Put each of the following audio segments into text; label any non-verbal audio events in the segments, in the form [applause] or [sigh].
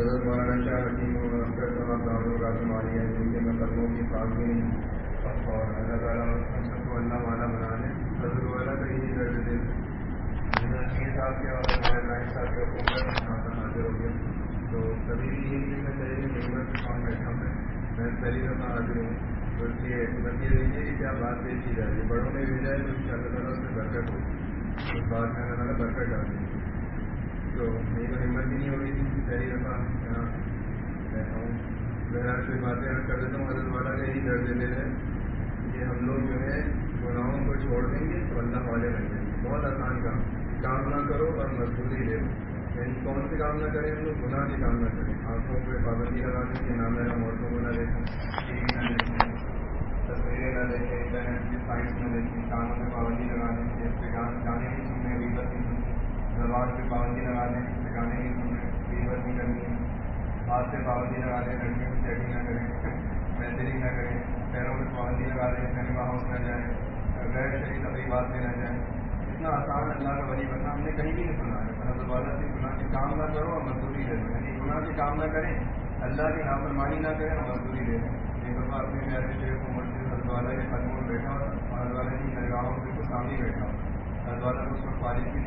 حضرت مولانا شاہ حکیم اختر صاحب کا تمہاری جن کے مقدموں کی اور اللہ تعالیٰ ہم سب کو اللہ والا بنا لیں حضرت والا کا یہی درد کے اور ہمارے صاحب کے حکومت حاضر ہو تو کبھی بھی یہ چیز میں چاہیے نعمت بیٹھا میں؟ میں پہلی دفعہ حاضر ہوں۔ تو اس لیے بس یہ کہ کیا بات پیش کی جائے بڑوں نے بھیجا ہے تو ان شاء اللہ تعالیٰ اس میں برکت ہو اس بات میں اللہ تعالیٰ برکت ڈال دیں تو میری تو ہمت بھی نہیں ہوگی تھی پہلی دفعہ یہاں بیٹھا ہوں۔ بہرحال کوئی باتیں کر دیتا ہوں حضرت والا کا یہی درد دل ہے کہ ہم لوگ جو ہے گناہوں کو چھوڑ دیں گے تو اللہ والے بن جائیں گے۔ بہت آسان کام۔ کام نہ کرو اور مزدوری لے یعنی کون سے کام نہ کریں ہم لوگ؟ گناہ کے کام نہ کریں آنکھوں پہ پابندی لگا دیں کہ نام میرا عورتوں کو نہ دیکھیں، ٹی وی نہ دیکھیں، تصویریں نہ دیکھیں، انٹرنیٹ کی سائٹس نہ دیکھیں، کانوں پہ پابندی لگا دیں کہ گانے نہیں سننے پہ پابندی لگا دیں اس پہ گانے نہیں سننے نہیں کرنی ہاتھ سے پابندی لگا دیں لڑکیوں کی چیٹنگ نہ کریں بہترین نہ کریں، پیروں پہ پابندی لگا دیں سنیما ہاؤس نہ جائیں غیر شہری تقریبات میں نہ جائیں۔ اتنا آسان اللہ کا ولی بننا ہم نے کہیں بھی نہیں سنا۔ ہے حضرت والا سے گناہ کے کام نہ کرو اور مزدوری لے لو۔ یعنی گناہ کے کام نہ کریں، اللہ کی نافرمانی نہ کریں اور مزدوری لے لیں۔ ایک دفعہ اپنے پیارے شیخ کو مسجد حضرت والا کے قدموں میں بیٹھا اور حضرت والا کی نگاہوں کے سامنے بیٹھا۔ حضرت والا کو اس وقت فارغ بھی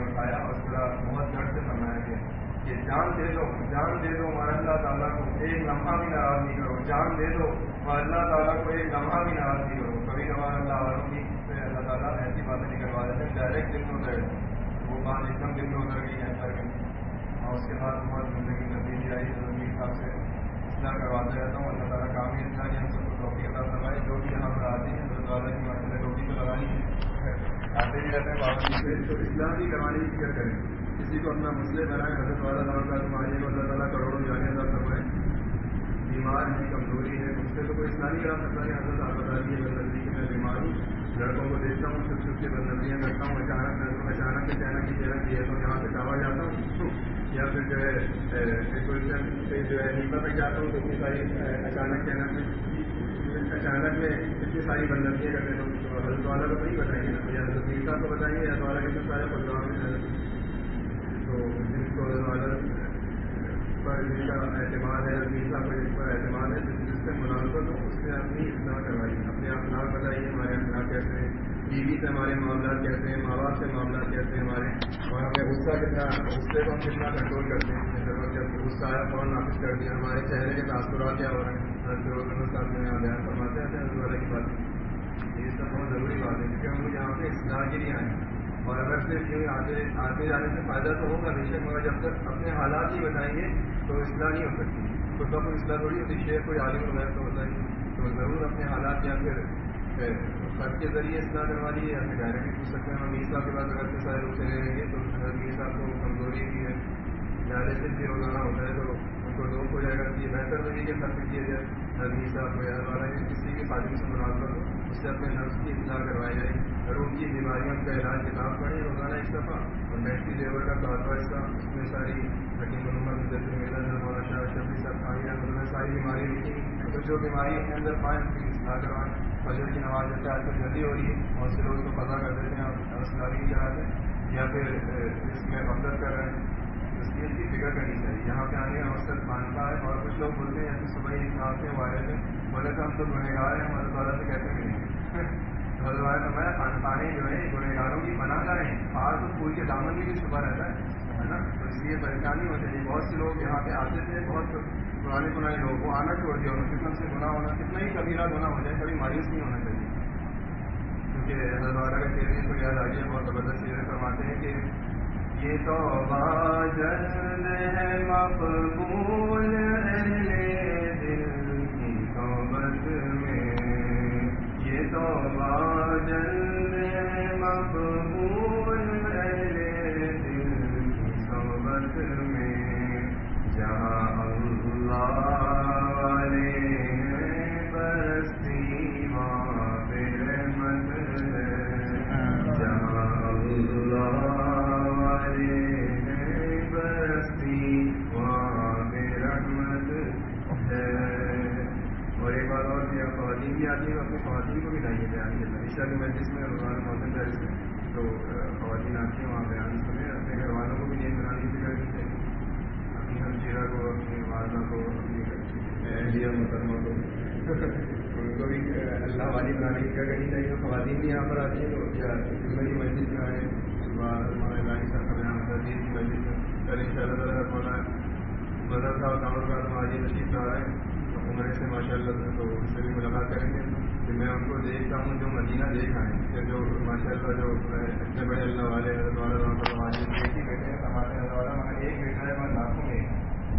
اٹھایا اور تھوڑا بہت جڑ سے فرمایا کہ کہ جان دے دو جان دے دو اور اللہ تعالیٰ کو ایک لمحہ بھی ناراض نہیں کرو جان دے دو اور اللہ تعالیٰ کو ایک لمحہ بھی ناراض نہیں کرو کبھی کبھار اللہ والوں کی اللہ تعالیٰ ایسی باتیں نہیں کروا دیتے ڈائریکٹ دل میں اتر وہ بات ایک دم دل میں اتر گئی ہے اتر اور اس کے بعد بہت زندگی تبدیلی آئی زندگی حساب سے اصلاح کرواتا رہتا ہوں اللہ تعالیٰ کام ہی اصلاح ہم سب کو ٹوپی عطا فرمائے جو بھی یہاں پر آتے ہیں تو لگانی بھی رہتے کروانے کی فکر کریں۔ کسی کو اپنا مسئلے بنائے، حضرت والا تمہاری اللہ تعالیٰ کروڑوں جانے ادا فرمائے۔ بیمار ہے کمزوری ہے اس سے تو کوئی اصلاح نہیں کرا سکتا ہے حضرت آپ بتا دیے بد جی کہ میں بیمار ہوں۔ لڑکوں کو دیکھتا ہوں، چھپ چھپ کے بد کرتا ہوں، اچانک اچانک اچانک کی چہرہ کی ہے تو یہاں سے ٹاور جاتا ہوں۔ یا پھر جو ہے ایکویشن سے جو ہے نیپا تک جاتا ہوں تو اتنی ساری اچانک اچانک اچانک میں اتنی ساری بد نظریاں کرتے تو حضرت والا کو نہیں بتائیے نا یا حضرت صاحب کو بتائیے یا والا کے سارے پروگرام میں تو جن کو پر جن کا اعتماد ہے میسا پر جن پر اعتماد ہے، جس سے ملازمت ہو، اس سے اپنی اطلاع کروائیے اپنے اخلاق بتائیے ہمارے اخلاق کیسے ہیں؟ بیوی سے ہمارے معاملات کیسے ہیں؟ ماں باپ سے معاملات کیسے ہیں ہمارے؟ اور ہمیں غصہ کتنا، غصے کو ہم کتنا کنٹرول کرتے ہیں؟ جب غصہ آیا، فوراً نافذ کر دیا۔ ہمارے چہرے کے تاثرات کیا ہو رہے ہیں؟ حضرت صاحب جو یہاں بیان فرماتے ہیں حضرت والا کی بات یہ سب بہت ضروری بات ہے کیونکہ ہم لوگ یہاں پہ اصلاح کے لیے آئے ہیں اور اگر صرف یوں آتے آتے جانے سے فائدہ تو ہوگا بے شک مگر جب تک اپنے حالات ہی بتائیں گے تو اصلاح نہیں ہو سکتی تو کب اصلاح تھوڑی ہوتی شیخ کوئی عالم وغیرہ تو بتائیے تو ضرور اپنے حالات یا پھر خط کے ذریعے اصلاح کروا لیے یا پھر ڈائریکٹ پوچھ سکتے ہیں ہم میر صاحب کے بعد اگر سے سارے روکے رہیں گے تو میر صاحب کو کمزوری بھی ہے ڈائریکٹ بھی روزانہ ہوتا ہے تو ان کو لوگ ہو جائے گا یہ بہتر تو کہ خرچ کیا جائے۔ میر صاحب کو یا والا کسی بھی خاتمی سے ملازمت ہو، اس سے اپنے نفس کی اطلاع کروائی جائے۔ اور ان کی بیماریوں کا علاج کتاب پڑھیں روزانہ ایک دفعہ۔ اور میٹری لیور کا کاروا اس کا اس میں ساری حکیم محمد، مدد میلا مولانا شاہ شفیع صاحب خانی رحمۃ ساری بیماری لکھی تو جو بیماری اپنے اندر پائیں اس کی اصلاح کروائیں فجر کی نماز جیسے آج کل جلدی ہو رہی ہے، بہت سے لوگ اس کو پتہ کر دیتے ہیں اور اصلاح نہیں چلاتے یا پھر اس میں غفلت کر رہے ہیں۔ اس لیے کی فکر کرنی چاہیے۔ یہاں پہ آنے کا مقصد خانقاہ ہے اور کچھ لوگ بولتے ہیں جیسے صبح ہی صاحب سے وائرل بولے تو ہم تو گنہگار ہیں، ہمارے والا سے کیسے ملیں [laughs] حضرت تو میں خانقاہیں جو ہے گنہگاروں کی بنا کر ہیں باہر تو پھول کے دامن میں بھی چھپا رہتا ہے نا؟ تو اس لیے پریشانی ہو جائے بہت سے لوگ یہاں پہ آتے تھے، بہت پرانے پرانے لوگ وہ آنا چھوڑ دیا، انہوں قسم سے گناہ ہونا، کتنا ہی کبیرہ گناہ ہو جائے، کبھی مایوس نہیں ہونا چاہیے۔ کیونکہ حضرت والا کا شعر کو یاد آ گیا، بہت زبردست شعر فرماتے ہیں کہ یہ تو جشن ہے مقبول دل کی میں یہ تو جشن ہے دل کی میں جہاں تعلیم بھی آتی ہے اپنی خواتین کو بھی لائیے بیان کرنا عشاء کی مجلس میں روزانہ موسم درج میں تو خواتین آتی ہیں، وہاں بیان سنیں۔ اپنے گھر والوں کو بھی نیند بنانے کی فکر دیتے ہیں اپنی ہمشیرہ کو، اپنی والدہ کو، اپنی اہلیہ محترمہ کو۔ ان کو بھی اللہ والی بنانے کی کرنی چاہیے خواتین بھی یہاں پر آتی ہیں تو کیا میری مسجد میں آئے صبح مولانا ابراہیم صاحب کا بیان ہوتا ہے مسجد میں کل ان شاء اللہ تعالیٰ مولانا مدر صاحب کامر صاحب آج نشیب صاحب ہیں عمرے سے ماشاء اللہ تو اس سے بھی ملاقات کریں گے۔ کہ میں ان کو دیکھتا ہوں، جو مدینہ دیکھ آئے کہ جو ماشاء اللہ جو اتنے بڑے اللہ والے ایک ہی بیٹے ہیں۔ ہمارے اللہ والا ہمارا ایک بیٹا ہے میں لاکھوں میں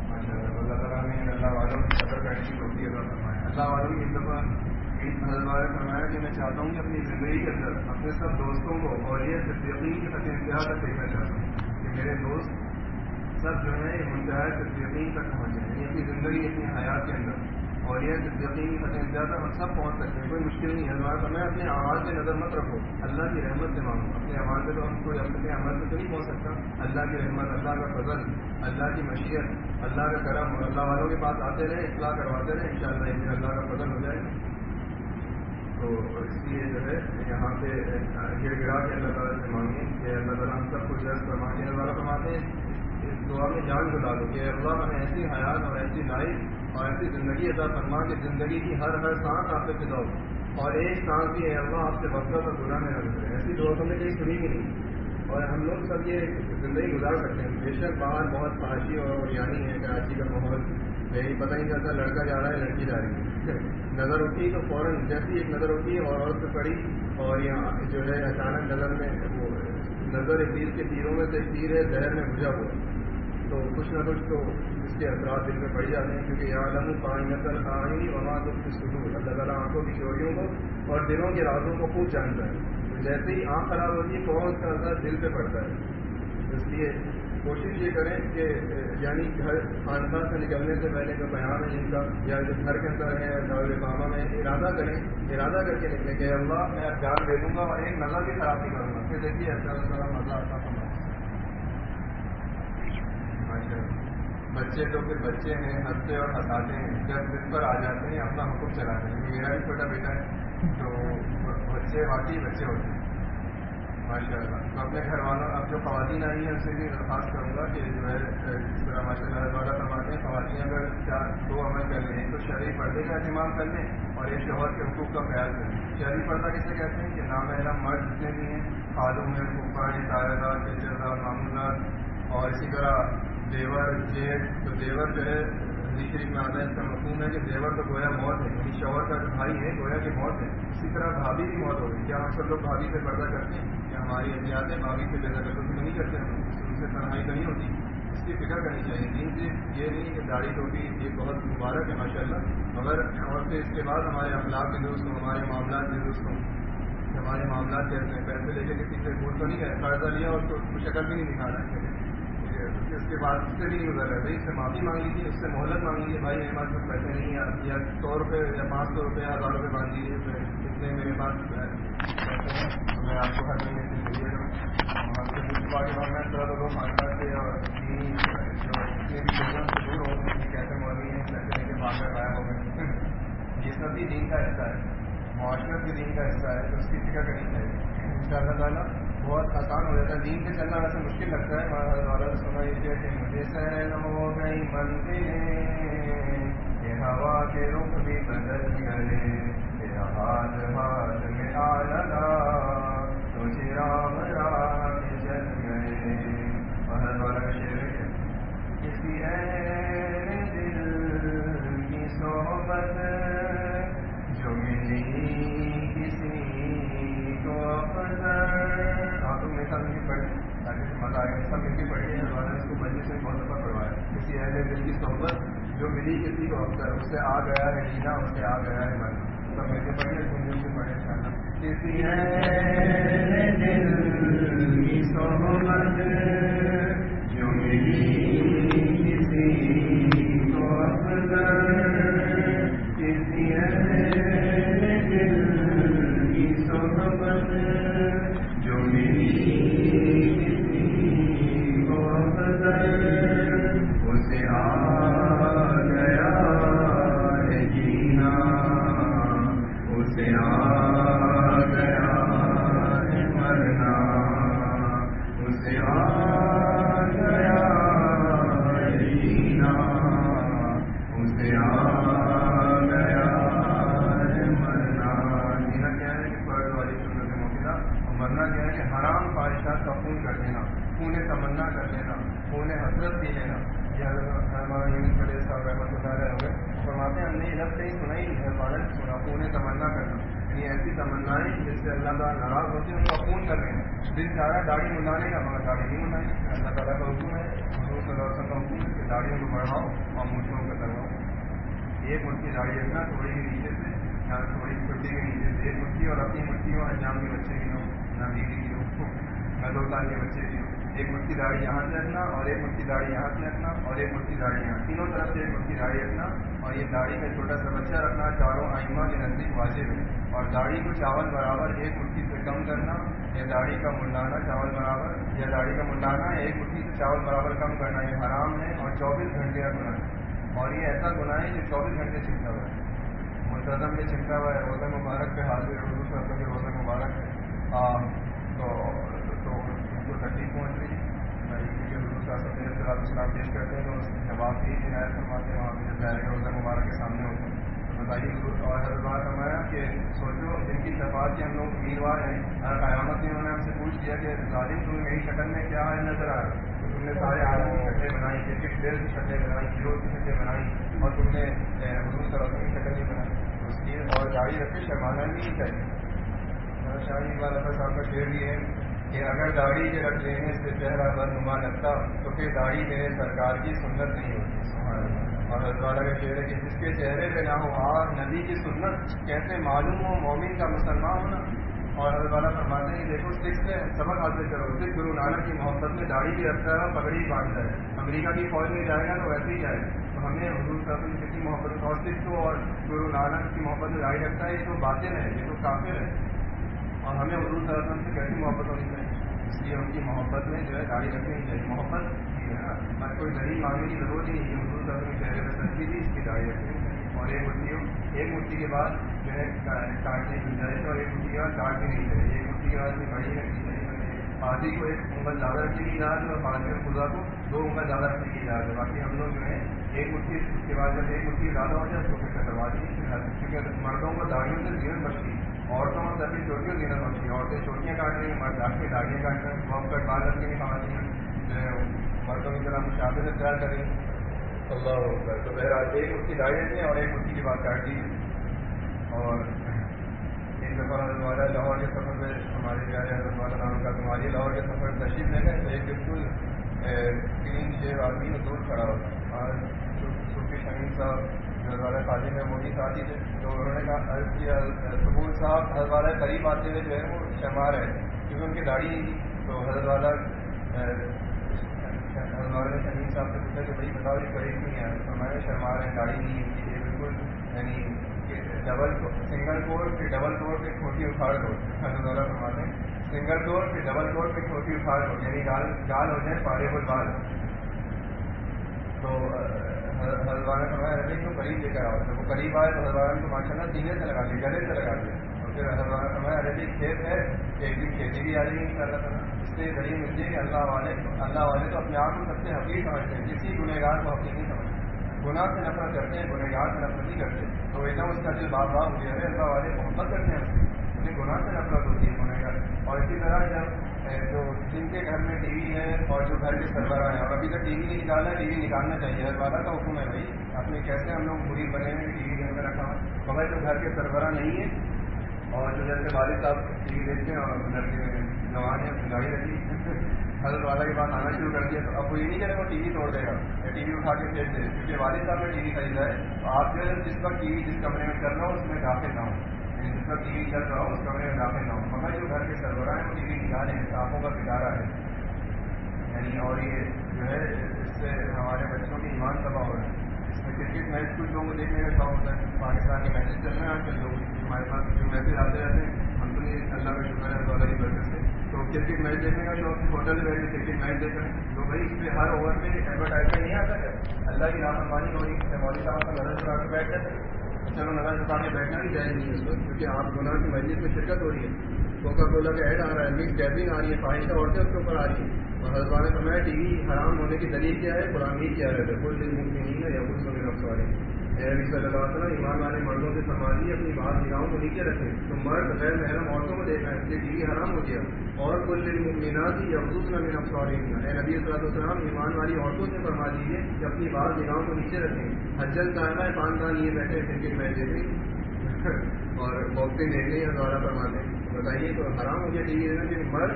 ماشاء اللہ اللہ تعالیٰ نے اللہ والوں کی قدر کا ایسی ہوتی ہے اللہ والوں کی دفعہ حضرت والا فرمایا کہ میں چاہتا ہوں کہ اپنی زندگی کے اندر اپنے سب دوستوں کو اور یہ تصدیقین کے تک انتہا تک دیکھنا چاہتا ہوں کہ میرے دوست سب جو ہے منتہا تصدیقین تک پہنچے یعنی اپنی زندگی، اپنی حیات کے اندر۔ اور یہ یقینی زیادہ ہم سب پہنچ سکتے ہیں کوئی مشکل نہیں ہے ہمیں اپنے آواز پہ نظر مت رکھو اللہ کی رحمت سے مانگو اپنے آواز پہ تو ہم کوئی اپنے عمل پہ تو نہیں پہنچ سکتا اللہ کی رحمت اللہ کا فضل اللہ کی مشیت اللہ کا کرم اور اللہ والوں کے پاس آتے رہے اطلاع کرواتے رہے ان شاء اللہ اللہ کا فضل ہو جائے تو اس لیے جو ہے، یہاں پہ گڑ گڑا کے اللہ تعالیٰ سے مانگیں کہ اللہ تعالیٰ ہم سب کو جلد فرمانے اللہ تعالیٰ فرماتے ہیں، اس دعا میں جان بتا دو کہ اللہ ہمیں ایسی حیات اور ایسی لائف اور ایسی زندگی ادا فرما کہ زندگی کی ہر ہر سانس آپ سے فدا اور ایک سانس بھی ہے اللہ آپ سے وقت اور گناہ میں رکھ ایسی دعا ہم نے کہیں سنی بھی نہیں۔ اور ہم لوگ سب یہ زندگی گزار سکتے ہیں۔ بے شک باہر بہت فحاشی اور یعنی ہے کراچی کا ماحول۔ یہی پتہ نہیں چلتا لڑکا جا رہا ہے لڑکی جا رہی ہے۔ [laughs] نظر اٹھی تو فوراً جیسی ایک نظر اٹھی اور عورت پہ پڑی اور یہاں جو ہے اچانک نظر میں وہ نظر ایک تیر کے تیروں میں سے تیر ہے، زہر میں بھجا ہوا۔ تو کچھ نہ کچھ تو اس کے اثرات دل میں پڑ جاتے ہیں کیونکہ یہ عالم کائنت آئین وہاں تو سکون اللہ تعالیٰ آنکھوں کی چوریوں کو اور دلوں کے رازوں کو خوب جانتا ہے۔ جیسے ہی آنکھ خراب ہوتی ہے بہت کا اثر دل پہ پڑتا ہے۔ اس لیے کوشش یہ کریں کہ یعنی گھر خاندان سے نکلنے سے پہلے جو بیان ہے ان کا، یا جو گھر کے اندر ہے دار القامہ میں ارادہ کریں، ارادہ کر کے نکلیں کہ اللہ میں جان دے دوں گا اور ایک نظر بھی خراب نہیں کروں گا۔ پھر دیکھیے، اللہ تعالیٰ مزہ آتا ہوں بچے تو پھر بچے ہیں، ہنستے اور ہنساتے ہیں۔ جب دن پر آ جاتے ہیں، اپنا حکم چلاتے ہیں۔ میرا بھی چھوٹا بیٹا ہے، تو بچے واقعی بچے ہوتے ہیں۔ ماشاء اللہ تو اپنے گھر والوں، اب جو خواتین آئی ہیں، ان سے بھی درخواست کروں گا کہ جو ہے جس طرح ماشاء اللہ والا فرماتے ہیں، خواتین اگر چار، دو عمل کر لیں تو شرعی پردے کا اہتمام کر لیں اور ایک شوہر کے حقوق کا خیال کریں۔ شرعی پردہ کسے کہتے ہیں کہ نامحرم مرد جتنے بھی ہیں، خالوں میں پھوپھا تائیدات چچردار معمولات اور اسی طرح دیور جیٹ تو دیور جو ہے حدیث شریف میں آتا ہے، اس کا مفہوم ہے کہ دیور تو گویا موت ہے یعنی شوہر کا بھائی ہے، گویا کہ موت ہے۔ اسی طرح بھابھی کی موت ہو گئی۔ کیا ہم سب لوگ بھابھی سے پردہ کرتے ہیں؟ کیا ہماری احتیاط ہے بھابھی سے پیدا کرتے ہیں نہیں کرتے ہم۔ ان سے تنہائی نہیں ہوتی۔ اس کی فکر کرنی چاہیے۔ نہیں یہ نہیں کہ داڑھی ٹوٹی یہ بہت مبارک ہے ماشاء اللہ مگر عورتیں اس کے بعد ہمارے اخلاق کے دوست ہوں، ہمارے معاملات کے دوست ہوں۔ ہمارے معاملات کیسے ہیں، پیسے لے کے کسی سے بھول تو نہیں ہے قرضہ لیا اور اس کو شکل بھی نہیں دکھا رہا ہے۔ کے بعد اس سے بھی نہیں گزر رہا بھائی اس سے معافی مانگی تھی، اس سے مہلت مانگی ہے بھائی میرے پاس کچھ پیسے نہیں ہے یا سو روپے یا پانچ سو روپے یا ہزار روپے مانگ لیجیے اتنے میرے پاس پیسے ہیں، میں آپ کو ہر مہینے سے دے رہا ہوں میں تھوڑا لوگوں سے اور دور ہو کیسے ہیں، پیسے لے کے باہر غائب ہو یہ سب بھی دین کا حصہ ہے، معاشرت بھی دین کا حصہ ہے، تو اس کی فکر کرنی چاہیے۔ ان شاء اللہ تعالیٰ بہت آسان ہو جاتا ہے۔ دین پہ چلنا ویسے مشکل لگتا ہے۔ ہمارا سنا یہ کیا کہ مجھے سہل ہو گئی مندر یہ ہوا کے رخ بھی بدل گئے۔ تیرا ہاتھ ہاتھ میں آ لگا تو رام راہ میں چل گئے۔ بھارت والا کا کسی دل کی صحبت جو ملی کسی کو پسند سب کی پڑھیں مزہ آئے سب ہندی پڑھیں اللہ نے اس کو مجھے سے بہت دفعہ کروایا کسی اہل دل کی صحبت جو ملی کسی کو افسر اس سے آ گیا ہے جینا اس سے آ گیا ہے من سب مل کے پڑھیں سنجو سے ان شاء اللہ کسی ہے دل کی صحبت ایک مٹھی ہو انجام کے بچے کی ہو نہ بیوی کی ہو نہ دو سال کے بچے کی ہو ایک مٹھی داڑھی یہاں سے رکھنا اور ایک مٹھی داڑھی یہاں سے رکھنا اور ایک مٹھی داڑھی یہاں تینوں طرف سے ایک مٹھی داڑھی رکھنا اور یہ داڑھی کا چھوٹا سا بچہ رکھنا، چاروں آئمہ کے نزدیک واجب ہے۔ اور داڑھی کو چاول برابر ایک مٹھی سے کم کرنا یا داڑھی کا منڈانا چاول برابر، یا داڑھی کا منڈانا ایک مٹھی سے چاول برابر کم کرنا، یہ حرام ہے اور چوبیس گھنٹے کا گناہ ہے۔ اور یہ ایسا گناہ ہے جو چوبیس گھنٹے چھپتا ہوا ہے منتظم میں ہوا ہے، روزہ مبارک پہ حاضر اردو صاحب کے روزہ مبارک ہے۔ تو تو کو تکلیف پہنچ رہی ہے۔ اسلام پیش کرتے ہیں تو اس جواب کی عنایت فرماتے ہیں۔ وہاں پہ جب ظاہر روزہ مبارک کے سامنے ہوتے ہیں۔ تو بتائیے اور حضرت بات کہ سوچو، جن کی شفاعت کے ہم لوگ امیدوار ہیں ہر قیامت میں انہوں نے ہم سے پوچھ لیا کہ ظالم تمہیں میری شکل میں کیا ہے نظر آ رہا ہے؟ تم نے سارے آدمی کی شکلیں بنائی، کرکٹ پلیئر کی شکلیں بنائی ہیرو کی شکلیں بنائی، اور تم نے حضور صلی اللہ علیہ وسلم کی شکل نہیں بنائی۔ اور گاڑی رکھے شرمانا نہیں جی چاہیے شاہی جی اقبال احمد صاحب کا شعر بھی ہے کہ اگر داڑھی کے رکھ لینے سے چہرہ بد نما لگتا تو پھر داڑھی میرے سرکار کی سنت نہیں ہوتی۔ اور والا کا شعر ہے کہ جس کے چہرے پہ نہ ہو آر نبی کی سنت، کیسے معلوم ہو مومن کا مسلمان ہونا؟ اور حضرت والا فرماتے ہیں، دیکھو سکھ سے سبق حاصل کرو۔ سکھ گرو نانک کی محبت میں داڑھی بھی رکھتا ہے پگڑی باندھتا ہے۔ امریکہ کی فوج میں جائے گا تو ویسے ہی جائے تو ہمیں حضور صاحب کی کسی محبت اور سکھ کو اور گرو نانک کی محبت میں داڑھی رکھتا ہے، یہ تو باطل ہے، یہ تو کافر ہے۔ اور ہمیں حضور صلی اللہ سے کیسی محبت ہونی چاہیے؟ اس لیے ان کی محبت میں جو ہے داڑھی رکھنی چاہیے محبت کی ہے نا۔ میں کوئی دلیل مانگنے کی ضرورت ہی نہیں ہے حضور صلی اللہ علیہ وسلم کے چہرے پہ سچی تھی اس کی داڑھی رکھنی اور ایک مٹھی ایک مٹھی کے بعد جو ہے کاٹنے کی جائے، اور ایک مٹھی کے بعد کاٹنی نہیں چاہیے ایک مٹھی کے بعد بھی بڑی رکھنی چاہیے پادی کو ایک انگل زیادہ رکھنے کی اجازت ہے اور پادی اور خدا کو دو انگل زیادہ رکھنے کی اجازت ہے۔ باقی ہم لوگ جو ہے ایک مٹھی کے بعد جب ایک مٹھی زیادہ ہو جائے تو پھر کٹوا دیجیے کیونکہ مردوں کو داڑھیوں سے زیون بچتی عورتوں میں سبھی چوٹیوں دینا پڑتی عورتیں چوٹیاں کاٹ رہی ہیں مرد آ کے کاٹ رہے ہیں بم کٹ بال رکھنے کی خواتین جو ہے مردوں کی طرح مشابے سے تیار کریں۔ اللہ تو بہرحال ایک مٹھی داڑھی رکھیں اور ایک مٹھی کے بعد کاٹ دیجیے اور ایک دفعہ والا لاہور کے سفر میں ہمارے پیارے حضرت والا نام کا تمہاری لاہور کے سفر تشریف لے گئے، تو ایک بالکل تین، چھ آدمی دور کھڑا ہوتا اور صوفی شمیم صاحب حضرت والا میں موٹی ساتھی تھے، تو انہوں نے کہا عرض جی، صاحب حضرت والا قریب آتے ہوئے جو ہے وہ شمار ہے کیونکہ ان کی داڑھی تو حضرت والا حضرت والا نے شمیم صاحب سے پوچھا کہ بھائی، بتاؤ، یہ قریب نہیں ہے؟ ہمارے شرمار ہے داڑھی نہیں ہے یہ بالکل یعنی ڈبل سنگل کوڑ پھر ڈبل کوڑ پھر چھوٹی اکھاڑ کوڑ حضرت والا فرماتے ہیں۔ سنگل کوڑ پھر ڈبل کوڑ پھر چھوٹی اکھاڑ کوڑ یعنی گال گال ہو جائے، پارے بل بال۔ تو ہلوانا فرمایا ربی کو قریب لے کر آؤ۔ جب وہ قریب آئے تو ہلوانا کو ماشاء اللہ سینے سے لگا دیا، گلے سے لگا دیا۔ اور پھر ہلوانا فرمایا کھیت ہے کہ ایک دن کھیتی بھی آ جائے گی ان شاء اللہ تعالیٰ۔ اس سے دلیل ملتی ہے کہ اللہ والے اللہ والے تو اپنے آپ کو سب سے حقیق سمجھتے ہیں۔ کسی گنہگار کو حقیق نہیں سمجھتے۔ گناہ سے نفرت کرتے ہیں، گنہگار سے نفرت نہیں کرتے۔ تو ایک اس کا دل بات بات ہو گیا۔ ہے اللہ والے، محبت کرتے ہیں۔ انہیں گناہ سے نفرت ہوتی ہے، گنہگار۔ اور اسی طرح جب جو جن کے گھر میں ٹی وی ہے اور جو گھر کے سربراہ ہیں اور ابھی تک ٹی وی نہیں نکالا ٹی وی نکالنا چاہیے ہر والا کا حکم ہے بھائی اپنے کیسے ہم لوگ مرید بنے ہوئے ٹی وی کے اندر رکھا مگر جو گھر کے سربراہ نہیں ہے اور جو جیسے والد صاحب ٹی وی دیکھتے ہیں اور لڑکے جوان ہیں گاڑی رکھی حضرت والا کے بعد آنا شروع کر دیا تو اب وہ یہ نہیں کہ وہ ٹی وی توڑ دے گا یا ٹی وی اٹھا کے پھینک دے کیونکہ والد صاحب نے ٹی وی خریدا ہے تو آپ جو ہے جس وقت ٹی وی جس کمرے میں کر رہا ہو اس میں داخل نہ ہو جس کا ٹی وی چل رہا ہو اس کمرے میں داخل نہ ہو مگر جو گھر کے سربراہ ہیں وہ ٹی وی نکالیں صافوں کا ستارہ ہے۔ یعنی اور یہ جو ہے، اس سے ہمارے بچوں کی ایمان تباہ ہو رہا ہے۔ اس میں کرکٹ میچ کچھ لوگوں کو دیکھنے کا شوق ہوتا ہے، پاکستانی میچز چل رہے ہیں آج کل لوگ ہمارے پاس جو میچز آتے رہتے ہیں، ہم تو یہ اللہ کا شکر ہے، اللہ کی برکت سے۔ تو کرکٹ میچ دیکھنے کا شوق، ہوٹل میں بیٹھ کے کرکٹ میچ دیکھ رہے ہیں۔ تو بھائی، اس پہ ہر اوور میں ایڈورٹائزمنٹ نہیں آتا ہے اللہ کی رامانی ہو رہی ہے۔ مولوی صاحب کا نظر چلا کے بیٹھ جاتے چلو نظر چلا کے بیٹھنا بھی جائز نہیں ہے اس کیونکہ آپ گناہ کی مسجد میں شرکت ہو رہی ہے۔ کوکا کولا کا ایڈ آ رہا ہے مکس ڈیبنگ آ رہی ہے فائشہ عورتیں اس کے اوپر آ رہی ہیں۔ اور حضرت نے فرمایا ٹی وی حرام ہونے کی دلیل کیا ہے؟ قرآن ہی کیا ہے۔ کل دن ممکن ہے، یا کچھ سمے رفت والے نبی صلی اللہ علیہ وسلم، ایمان والے مردوں سے سماجی اپنی بات نگاہوں کو نیچے رکھیں تو مرد غیر محرم عورتوں کو دیکھا ہے، اس لیے ٹی وی حرام ہو گیا۔ اور کل دن ممکنات ہی افزوس نہ میرا افسوری اے نبی صلی اللہ علیہ وسلم، ایمان والی عورتوں سے فرما دیجیے کہ اپنی بات نگاہوں کو نیچے رکھیں۔ حجل صاحبہ خاندان یہ بیٹھے کرکٹ میچ دیکھیں اور باکسنگ دیکھنے یا دوارا فرماتے بتائیے، تو حرام ہو گیا ٹی وی دیکھنا کہ مرد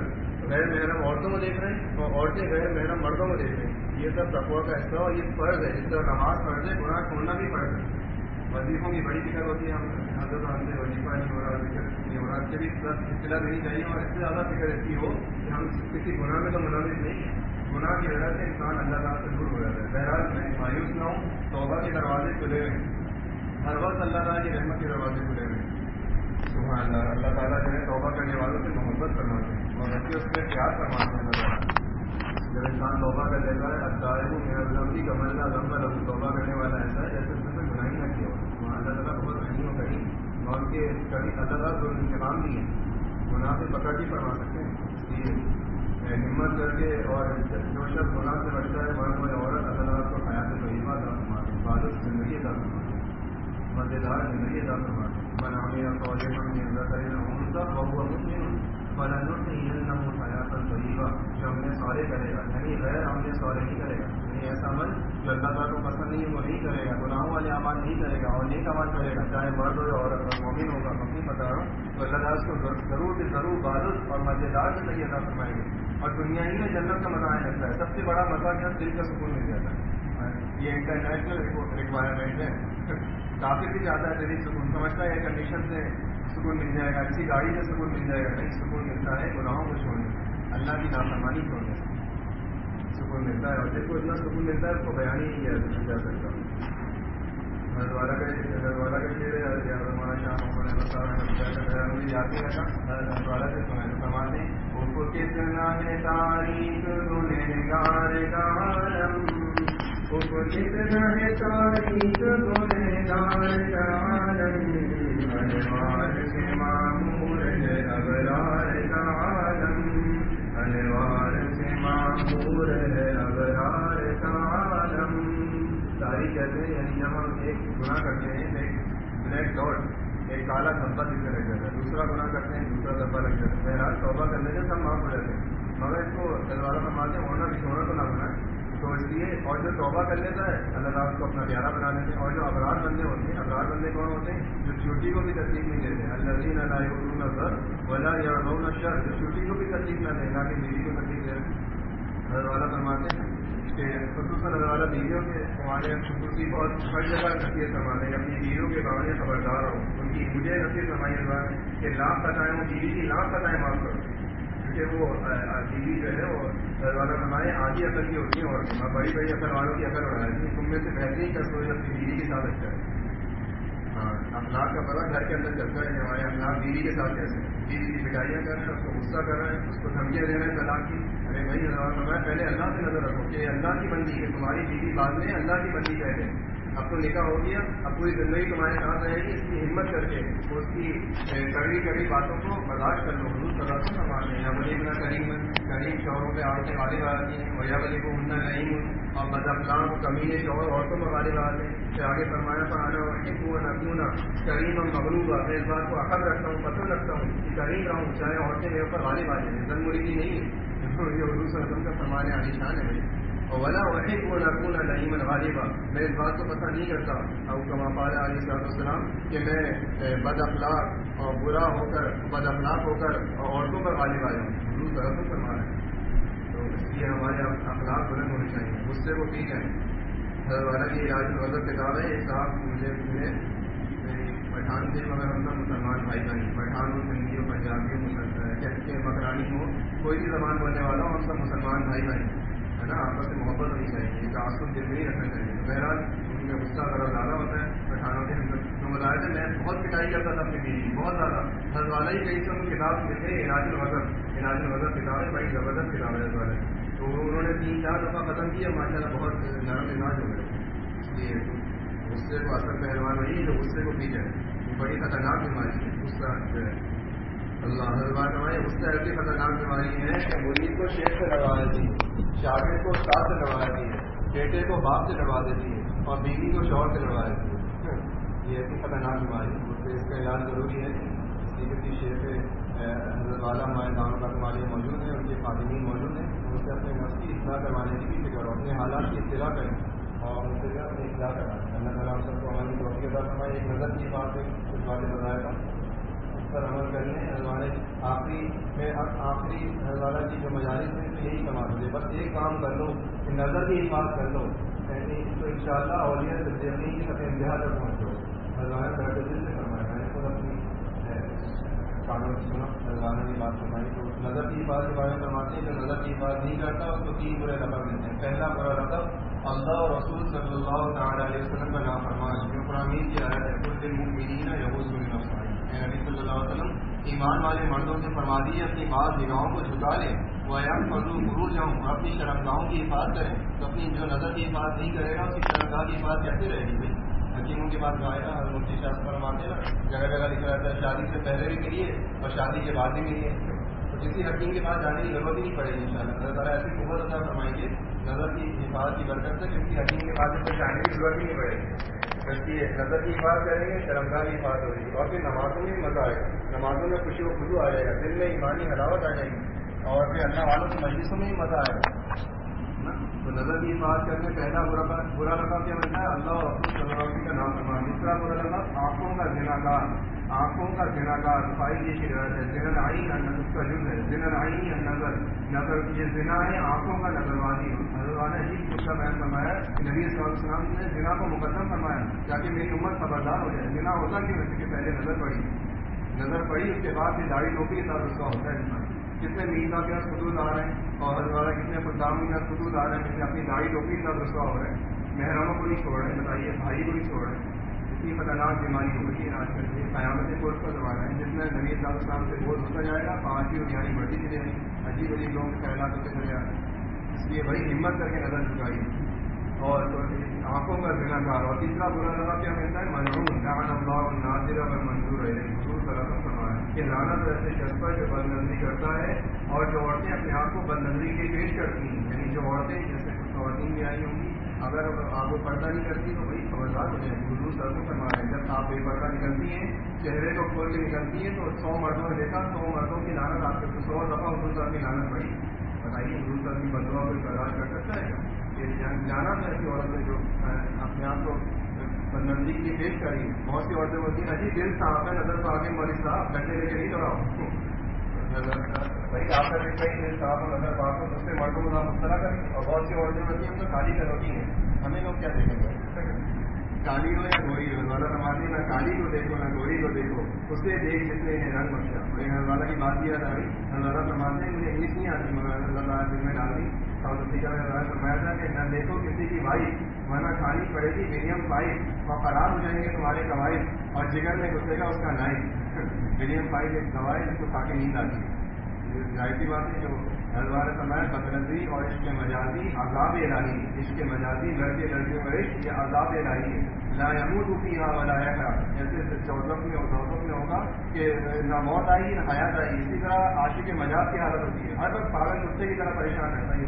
غیر محرم عورتوں کو دیکھ رہے ہیں اور عورتیں غیر محرم مردوں کو دیکھ رہے ہیں۔ یہ سب تقوا کا حصہ اور یہ فرض ہے، جس طرح نماز فرض ہے، گناہ چھوڑنا بھی فرض ہے۔ وظیفوں کی بڑی فکر ہوتی ہے، ہم حضرت ہم سے وظیفہ نہیں ہو رہا ذکر نہیں ہو رہا، اس کے بھی اطلاع دینی چاہیے اور اس سے زیادہ فکر ایسی ہو کہ ہم کسی گناہ میں تو ملوث نہیں گناہ کی وجہ سے انسان اللہ تعالیٰ سے دور ہو جاتا ہے۔ بہرحال میں مایوس نہ ہوں، توبہ کے دروازے کھلے ہوئے ہر وقت اللہ تعالیٰ کی رحمت کے دروازے کھلے ہوئے سبحان اللہ تعالیٰ جو ہے توبہ کرنے والوں سے محبت کرواتے ہیں اور بچے اس میں پیار کرواتے ہیں اللہ جب انسان توبہ کر لیتا ہے اب میرا لمبی کمر کا لمبا لمبی توبہ کرنے والا ایسا ہے جیسے اس میں گناہی نہ کیا ہو اللہ تعالیٰ بہت رحیم ہو کہیں اور ان کے کبھی اللہ تعالیٰ کو انتقام بھی ہے گناہ سے پکڑ بھی فرما سکتے ہیں اس لیے ہمت کر کے اور جو شخص گناہ سے بچتا ہے مرد اور عورت اللہ تعالیٰ کو حیات طیبہ ادا فرماتے عبادت زندگی ادا فرماتے مزیدار زندگی ادا فرماتے بنا میرا فوج ہم نے اللہ کرے ان کا بہو مسلم فلاں جو ہم نے سورے کرے گا یعنی غیر ہم نے سورے نہیں کرے گا۔ یعنی ایسا عمل جو اللہ تعالیٰ کو پسند نہیں ہے وہ نہیں کرے گا، گناہوں والے عمل نہیں کرے گا اور نیک عمل کرے گا۔ چاہے مرد ہو یا عورت اور مومن ہوگا میں نہیں بتا رہا ہوں تو اللہ تعالیٰ اس کو ضرور سے ضرور بارش اور مزیدار زندگی ادا فرمائیں گے اور دنیا ہی میں جنت کا مزہ آنے لگتا ہے۔ سب سے بڑا مزہ کیا دل کا سکون مل جاتا ہے۔ یہ انٹرنیشنل ریکوائرمنٹ ہے۔ کافی بھی جاتا ہے دلی سکون سمجھتا ہے کنڈیشن سے سکون مل جائے گا اچھی گاڑی سے سکون مل جائے گا نہیں سکون ملتا ہے گناہوں کو چھوڑنے اللہ کی نافرمانی چھوڑنے سے سکون ملتا ہے اور جس کو اتنا سکون ملتا ہے اس کو بیان ہی نہیں کیا جا سکتا ہردوارہ کا ہردوارہ کا شعر ہے ہمارا شاہ محمد مجھے یاد نہیں رکھا ہردوارہ سے سنائے سماج نے ان کو کتنا ہے تاریخ گنگار عالم ان کو کتنا ہے تاریخ گنگار ہے کہتے ہیں یعنی جب ہم ایک کرتے ہیں ایک بلیک ایک کالا دھبا لگ جاتا ہے دوسرا گناہ کرتے ہیں دوسرا دھبا لگ جاتا ہے بہرحال توبہ کرنے سے سب معاف ہو جاتے ہیں مگر اس کو تلوارہ فرماتے ہیں ہونا بھی چھوڑنا تو نہ بنا تو اس لیے اور جو توبہ کر لیتا ہے۔ اللہ تعالیٰ اس کو اپنا پیارا بنا لیتے ہیں۔ اور جو ابرار بندے ہوتے ہیں ابرار بندے کون ہوتے ہیں؟ جو چھوٹی کو بھی تکلیف نہیں دیتے اللہ دین اللہ نظر ولا یا شر جو چھوٹی کو بھی تکلیف نہ دے نہ کہ بیوی کو تکلیف دے حضرت والا فرماتے ہیں کہ خصوصاً اللہ والا بیویوں کے ہمارے خصوصی بہت ہر جگہ نصیحت فرماتے اپنی بیویوں کے بارے میں خبردار ہوں ان کی مجھے نصیحت فرمائی اللہ کہ لاکھ بتائیں وہ بیوی کی لاکھ بتائیں معاف کرو۔ کیونکہ وہ بیوی جو ہے وہ والا ہمارے آدھی اثر کی ہوتی ہے اور بڑی بڑی اثر والوں کی عقل اڑائے ہے تم میں سے بہترین کس کوئی اپنی بیوی کے ساتھ اچھا ہے۔ ہاں اخلاق کا پتا گھر کے اندر چلتا ہے۔ ہمارے اخلاق بیوی کے ساتھ کیسے بیوی کی پٹائیاں کر رہے ہیں، اس کو غصہ کر رہے ہیں، اس کو دھمکیاں دے رہے ہیں طلاق کی۔ ارے بھائی میں پہلے اللہ سے نظر رکھو کہ اللہ کی بندی ہے، تمہاری بیوی بعد میں اللہ کی بندی پہلے اب تو نکاح ہو گیا، اب پوری زندگی تمہارے ساتھ رہے گی اس کی ہمت کر کے اس کی کڑوی کڑوی باتوں کو برداشت کر لو، حضور صلی اللہ علیہ وسلم فرماتے ہیں۔ ولی ابن کریم کریم شوہروں پہ عورتیں غالب آتی ہیں ویا ولی کو ہننا نہیں اور بد افلام کمینے شوہر عورتوں میں غالب آتے ہیں۔ کہ آگے فرمایا پڑھانا اور نقونا کریم اور مغلوب میں اس بات کو عقل رکھتا ہوں، پسند رکھتا ہوں کہ کریم رہا ہوں، چاہے عورتیں میرے اوپر غالب آ جائیں زن مریدی نہیں ہے۔ [laughs] یہ حضور صلی اللہ علیہ وسلم کا فرمانے علی شان ہے۔ ولا وحید کو نقون نعیم الغالبہ میں اس بات کو پتہ نہیں کرتا. اب کما پالا علیہ صلاح السلام کہ میں بد اخلاق اور برا ہو کر، بد اخلاق ہو کر اور عورتوں پر غالب آیا ہوں. حضور صلی اللہ فرما رہے ہیں. تو اس لیے ہمارے اخلاق بلند ہونے چاہیے. غصے کو پی جائیں حضرت والا کی علاج الغضب کتاب ہے، ایک صاحب مجھے ملے پٹھان سے، مگر ہم سب مسلمان بھائی بھائی پٹھان ہو سندھی ہو پنجابی ہو کے مکرانی ہو کوئی بھی زبان بولنے والا ہو ہم سب مسلمان بھائی بھائی ہے نا، آپس میں محبت ہونی چاہیے تعصب دل میں ہی رکھنا چاہیے۔ بہرحال ان کا غصہ ذرا زیادہ ہوتا ہے پٹھانوں کے اندر تو بتایا تھا میں بہت پٹائی کرتا تھا اپنی بیوی بہت زیادہ۔ ہر والا ہی کہیں سے کتاب لکھے علاج الوزر علاج الوزر کتاب ہے بڑی زبردست کتاب ہے والے تو انہوں نے تین، چار دفعہ ختم کیا ماشاء اللہ بہت نرم علاج ہو گئے اس لیے غصے کو اثر پہلوان وہی جو غصے کو پی جائے بڑی خطرناک بیماری ہے غصہ جو ہے۔ اس سے ایسی خطرناک بیماری ہے کہ مرید کو شیخ سے لگا دیتی ہے، شاگرد کو استاد سے لگا دیتی ہے، بیٹے کو باپ سے لگا دیتی ہے اور بیوی کو شوہر سے لگا دیتی ہے۔ یہ ایسی خطرناک بیماری ہے، اس کا علاج ضروری ہے۔ سیکر کی شیخ حضرت والا ہمارے گاؤں کا ہمارے موجود ہیں، ان کے خاتمین موجود ہیں۔ ان سے اپنے نفس کی اطلاع کروانے کی بھی فکر اور اپنے حالات کی اطلاع کریں اور ان سے اپنی اطلاع کرائیں۔ اللہ تعالیٰ سب کو ہماری دوست کے ساتھ ہماری ایک نظر کی بات ہے کچھ باتیں بتایا تھا پر عمل کرنے ہمارے آخری میں آخری ہزارہ کی جو مجالس ہے تو یہی کما دے بس ایک کام کر لو، کہ نظر کی حفاظ کر لو یعنی تو ان شاء اللہ اولیا سے دیکھنے کی سب انتہا تک پہنچو ہزارہ بیٹھ دل سے فرمایا، میں نے خود اپنی کاغذ سنا ہزارہ کی بات فرمائی، تو نظر کی حفاظ کے بارے میں فرماتے ہیں جو نظر کی حفاظ نہیں کرتا، اس کو تین برے رقم ملتے ہیں۔ پہلا برا رقم اللہ اور رسول صلی اللہ تعالیٰ علیہ وسلم کا نام فرمایا جو قرآن کی آیا ہے کل دن ممینین یہود میں نبی صلی اللہ علیہ وسلم ایمان والے مردوں سے فرما دیے اپنی بات نگاہوں کو جھکا لیں۔ وہ ایم فضو غرور جاؤں اور اپنی شرمگاہوں کی حفاظت کریں۔ تو اپنی جو نظر کی حفاظت نہیں کرے گا، اس کی شرمگاہ کی حفاظت کیسے رہے گی؟ بھائی حکیموں کے بعد گائے گا ہر مفتی شاہ فرماتے نا جگہ جگہ لکھ رہتا ہے، شادی سے پہلے بھی ملیے اور شادی کے بعد بھی ملیے۔ تو کسی حکیم کے پاس جانے کی ضرورت ہی نہیں پڑے گی ان شاء اللہ اللہ تعالیٰ ایسی قوت ادا فرمائیں گے نظر کی حفاظت کی برکت سے کسی حکیم کے پاس جانے کی ضرورت ہی نہیں پڑے گی۔ بلکہ نظر کی حفاظت کریں گے شرمگاہ کی حفاظت ہے۔ اور پھر نمازوں میں بھی مزہ آئے گا۔ نمازوں میں خوشی و خزو آ جائے گا۔ دل میں ایمانی حلاوت آ جائے گی۔ اور پھر اللہ والوں کی مجلسوں میں بھی مزہ آئے گا۔ تو نظر کی حفاظت کرنے پہلا برا برا لگا کیا بنتا ہے؟ اللہ صلی اللہ کا نام فرما دوسرا برا لگا آنکھوں کا جناکار آنکھوں کا جناکار صفائی کی روایت ہے۔ جنر آئی اس کا جز ہے۔ جنر آئی یا نظر نظر، یہ زنا ہے آنکھوں کا نظر بازی حضرت والا جی اس کا بیان فرمایا نبی صلی اللہ علیہ وسلم نے زنا کو مقدم فرمایا تاکہ میری عمر خبردار ہو جائے۔ زنا ہوتا کیوں؟ ہے کہ پہلے نظر پڑی۔ نظر پڑی، اس کے بعد پھر داڑھی ٹوپی کے ساتھ اس کا ہوتا ہے۔ کتنے میل کا کیا خطوط آ رہے ہیں۔ اور حضرت والا کتنے پردام کا خطوط آ رہے ہیں، کتنے اپنی داڑھی ٹوپی کے رسوا ہو رہے ہیں۔ محرموں کو نہیں چھوڑ رہے ہیں، بتائیے بھائی کو نہیں چھوڑ رہے ہیں۔ اتنی خطرناک بیماری ہو رہی ہے آج کل یہ قیامت کورس کا زمانہ ہے جس میں نبی صاحب السلام سے بہت ہوتا جائے گا پانچ اور یعنی بڑھتی چلے جائیں عجیب عجیب لوگوں کے خیالات ہوتے چلے جائیں اس لیے بڑی ہمت کر کے نظر چکائی اور آنکھوں کا ذنا کار اور تیسرا برا لگا کیا کہتا ہے؟ منظور۔ جہاں اللہ ناظر اگر منظور ہے حضور صلی اللہ علیہ وسلم فرمایا کہ لانت ایسے شخص پر جو بد کرتا ہے اور جو عورتیں اپنے آپ کو بد نظری کے پیش کرتی ہیں یعنی جو عورتیں جیسے کچھ خواتین بھی آئی ہوں گی، اگر آپ کو پردہ نہیں کرتی تو وہی خبردار ہو جائے حضور صلی اللہ علیہ وسلم فرمایا جب آپ بے پردہ نکلتی ہیں، چہرے کو کھول کے نکلتی ہیں، تو سو مردوں نے دیکھا، سو مردوں کی لانت آپ کے سو دفعہ حضور صاحب کی لانت پڑی۔ بتائیے، حضور صاحب کی بدوا کو برداشت کر سکتا ہے؟ جانا تھا ایسی عورتیں جو اپنے آپ کو نزدیک کے لیے پیش کری بہت سی عورتیں ہوتی ہیں، اجی دل صاحب ہے، نظر تو آگے مولوی صاحب ڈنڈے لے کے نہیں دوڑاؤ آپ کا دوسرے مردوں کو نام مبتلا کریں اور بہت سی عورتیں ہوتی ہیں ان کو کالی ہیں ہمیں لوگ کیا دیکھیں گے کالی ہو یا گوری ہو والا رماتی نہ کالی کو دیکھو نہ گوری کو دیکھو اس سے دیکھ جتنے ہیں رنگ بچہ اور یہ والا کی بات کیا تھا اللہ مجھے انگلش نہیں آتی مگر اللہ میں ڈال دی ساؤتھ افریقہ میں فرمایا تھا کہ نہ دیکھو کسی کی وائف ورنہ کھانی پڑے گی ولیم فائف اور خراب ہو جائیں گے تمہارے قواعد اور جگر میں گھسے گا اس کا نائف ولیم فائف ایک دوائی جس کو کھا کے نیند آتی. ہے ظاہر بات ہے جو ہزار سمے بدنزی اور اس کے مجازی عذاب الہی. اس کے مجازی لڑکے لڑکیوں کا عشق یہ عذاب الہی ہے. لا یموت فیہا ولا یحیا. جیسے چودہ میں اور چودہ میں ہوگا کہ نہ موت آئی، نہ حیات آئی. اسی طرح عاشق مجاز کی حالت ہوتی ہے. ہر وقت پاگل کتے کی طرح پریشان رہتا ہے یہ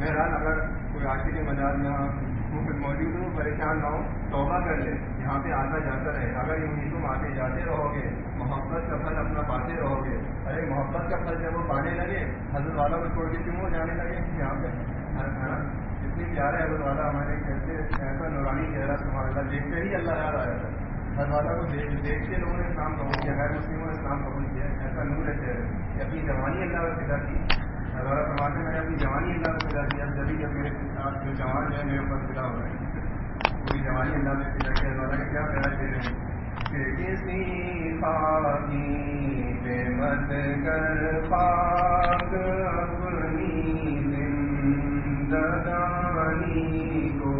بہرحال اگر کوئی عاشق مجاز یہاں موجود ہو پریشان نہ ہو توبہ کر لے، یہاں پہ آتا جاتا رہے۔ اگر یوں تم آتے جاتے رہو گے محبت کا پھل اپنا پاتے رہو گے ارے، محبت کا پھل جب وہ پانے لگے، حضرت والا کو چھوڑ کے کیوں جانے لگے؟ یہاں پہ۔ ہاں، ہاں۔ اتنی پیارے حضرت والا ہمارے کیسے ایسا نورانی چہرہ تمہارا تھا دیکھتے ہی اللہ یاد آیا۔ تھا حضرت والا کو دیکھ کے لوگوں نے اسلام قبول کیا، غیر مسلموں نے اسلام قبول کیا۔ ایسا نور ہے چہرے اپنی جوانی اللہ کا فدا کی۔ ہزارہ میں نے اپنی جوانی اللہ کو فدا کیا، جبھی جب میرے ساتھ جو جوان ہے میرے اوپر فدا ہو رہے ہیں۔ پوری جوانی اللہ میں کیا ہزارہ کے کیا پیدا دے رہے ہیں کسی پہ مت کر خاک اپنی زندگانی کو